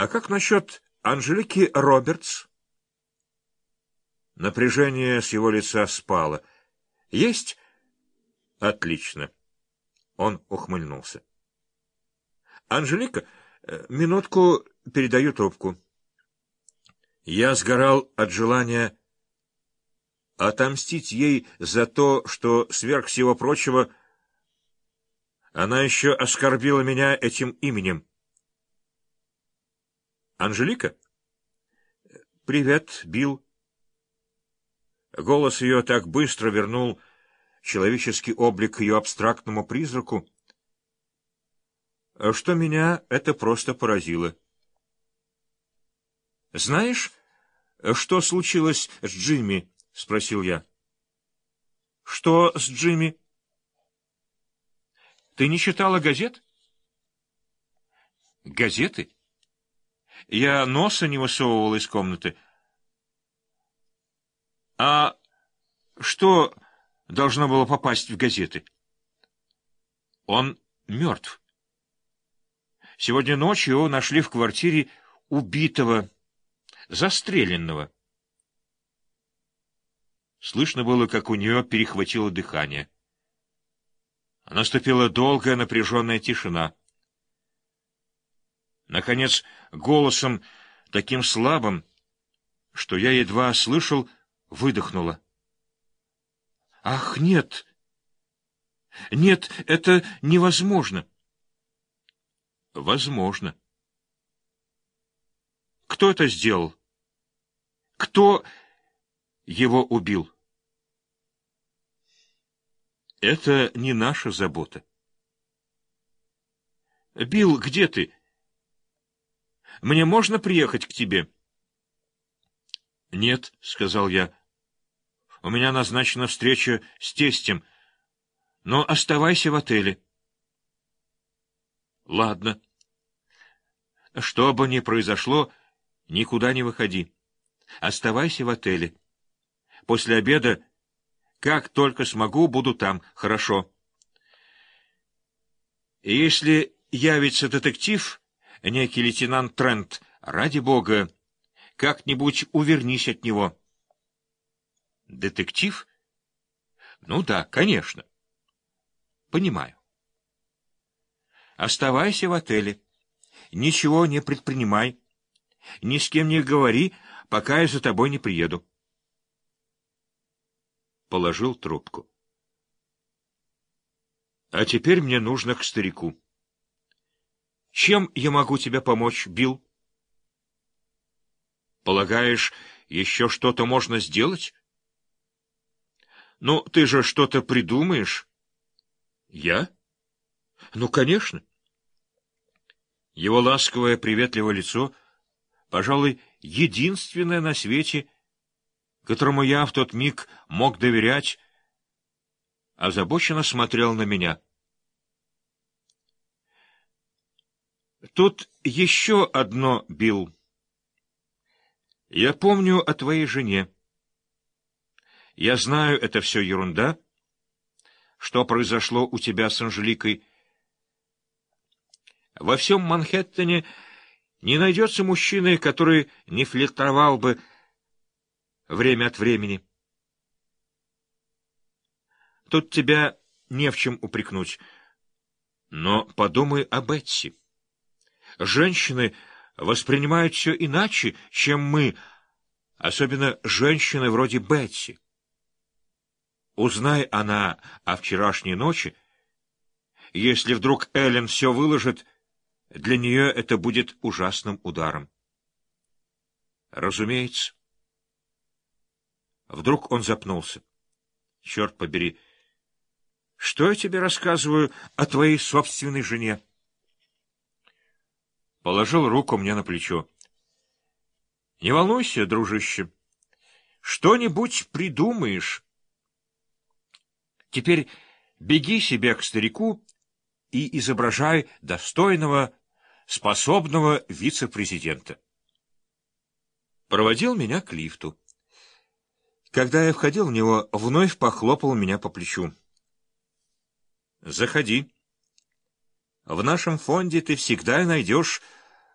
А как насчет Анжелики Робертс? Напряжение с его лица спало. Есть? Отлично. Он ухмыльнулся. Анжелика, э, минутку передаю трубку. Я сгорал от желания отомстить ей за то, что, сверх всего прочего, она еще оскорбила меня этим именем. Анжелика? Привет, Билл. Голос ее так быстро вернул человеческий облик ее абстрактному призраку, что меня это просто поразило. «Знаешь, что случилось с Джимми?» — спросил я. «Что с Джимми?» «Ты не читала газет?» «Газеты?» Я носа не высовывал из комнаты. А что должно было попасть в газеты? Он мертв. Сегодня ночью его нашли в квартире убитого, застреленного. Слышно было, как у нее перехватило дыхание. Наступила долгая напряженная тишина. Наконец, голосом таким слабым, что я едва слышал, выдохнула. «Ах, нет! Нет, это невозможно!» «Возможно!» «Кто это сделал? Кто его убил?» «Это не наша забота». «Билл, где ты? Мне можно приехать к тебе?» «Нет», — сказал я. У меня назначена встреча с тестем, но оставайся в отеле. Ладно. Что бы ни произошло, никуда не выходи. Оставайся в отеле. После обеда, как только смогу, буду там, хорошо. Если явится детектив, некий лейтенант Трент, ради бога, как-нибудь увернись от него. Детектив? Ну да, конечно. Понимаю. Оставайся в отеле. Ничего не предпринимай. Ни с кем не говори, пока я за тобой не приеду. Положил трубку. А теперь мне нужно к старику. Чем я могу тебе помочь, Билл? Полагаешь, еще что-то можно сделать? Ну, ты же что-то придумаешь? Я? Ну, конечно. Его ласковое, приветливое лицо, пожалуй, единственное на свете, которому я в тот миг мог доверять, озабоченно смотрел на меня. Тут еще одно, Билл. Я помню о твоей жене. Я знаю, это все ерунда. Что произошло у тебя с Анжеликой? Во всем Манхэттене не найдется мужчины, который не флиртовал бы время от времени. Тут тебя не в чем упрекнуть. Но подумай о Бетси. Женщины воспринимают все иначе, чем мы, особенно женщины вроде Бетси. Узнай она о вчерашней ночи, если вдруг Эллен все выложит, для нее это будет ужасным ударом. Разумеется. Вдруг он запнулся. Черт побери, что я тебе рассказываю о твоей собственной жене? Положил руку мне на плечо. Не волнуйся, дружище, что-нибудь придумаешь. Теперь беги себе к старику и изображай достойного, способного вице-президента. Проводил меня к лифту. Когда я входил в него, вновь похлопал меня по плечу. «Заходи. В нашем фонде ты всегда найдешь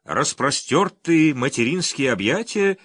распростертые материнские объятия